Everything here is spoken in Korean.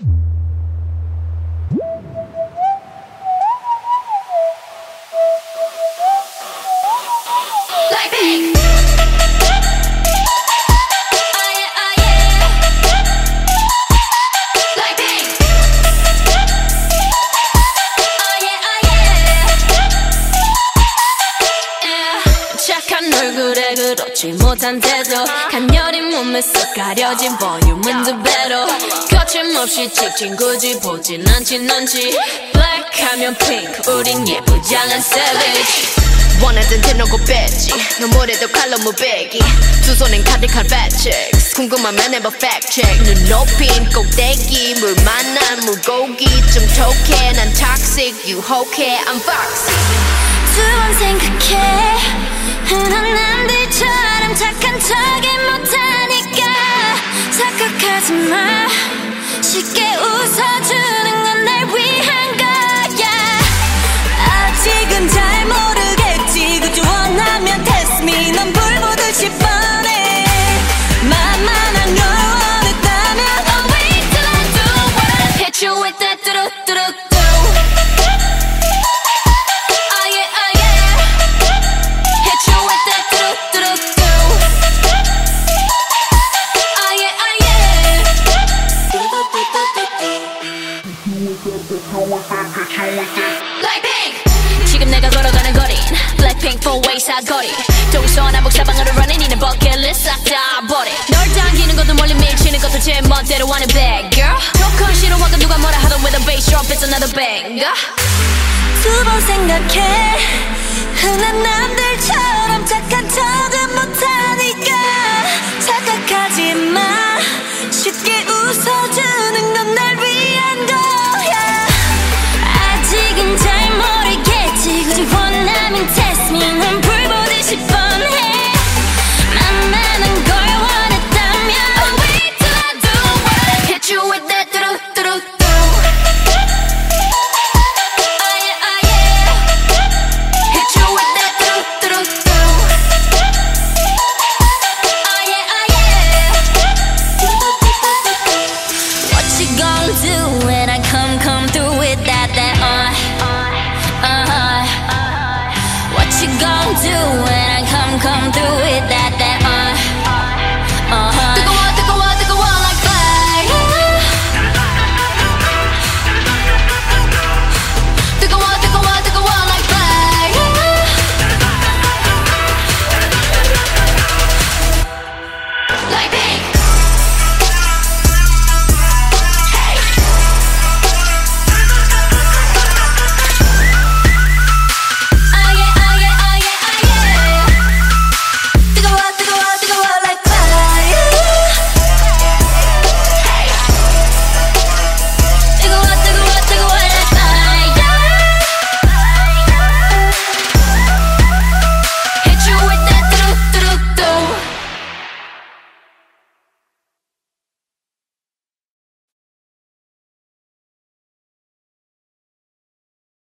you 못한 태도 간녀린 몸에 쓱 가려진 볼륨은 두 배로 거침없이 찍힌 굳이 보진 않지 Black 하면 pink 우린 예쁘장한 savage. 원하던 대놓고 뺐지. 너무래도 칼로 무배기. 두 손엔 가득한 checks 궁금하면 해봐 check. 눈 높인 꼭대기 물 만난 물고기. 좀 톡해 난 toxic 유혹해 I'm foxy. 두번 생각해 지금 내가 걸어가는 거린 Blackpink four way 사거리. 동서남북 사방으로 running 이는 버킷리스트 싹다 버려. 널 당기는 것도 멀리 밀치는 것도 제 멋대로 하는 bad girl. 조건 싫어하고 누가 뭐라 하던 with a bass drop it's another banger. 두번 생각해. 흔한 남들처럼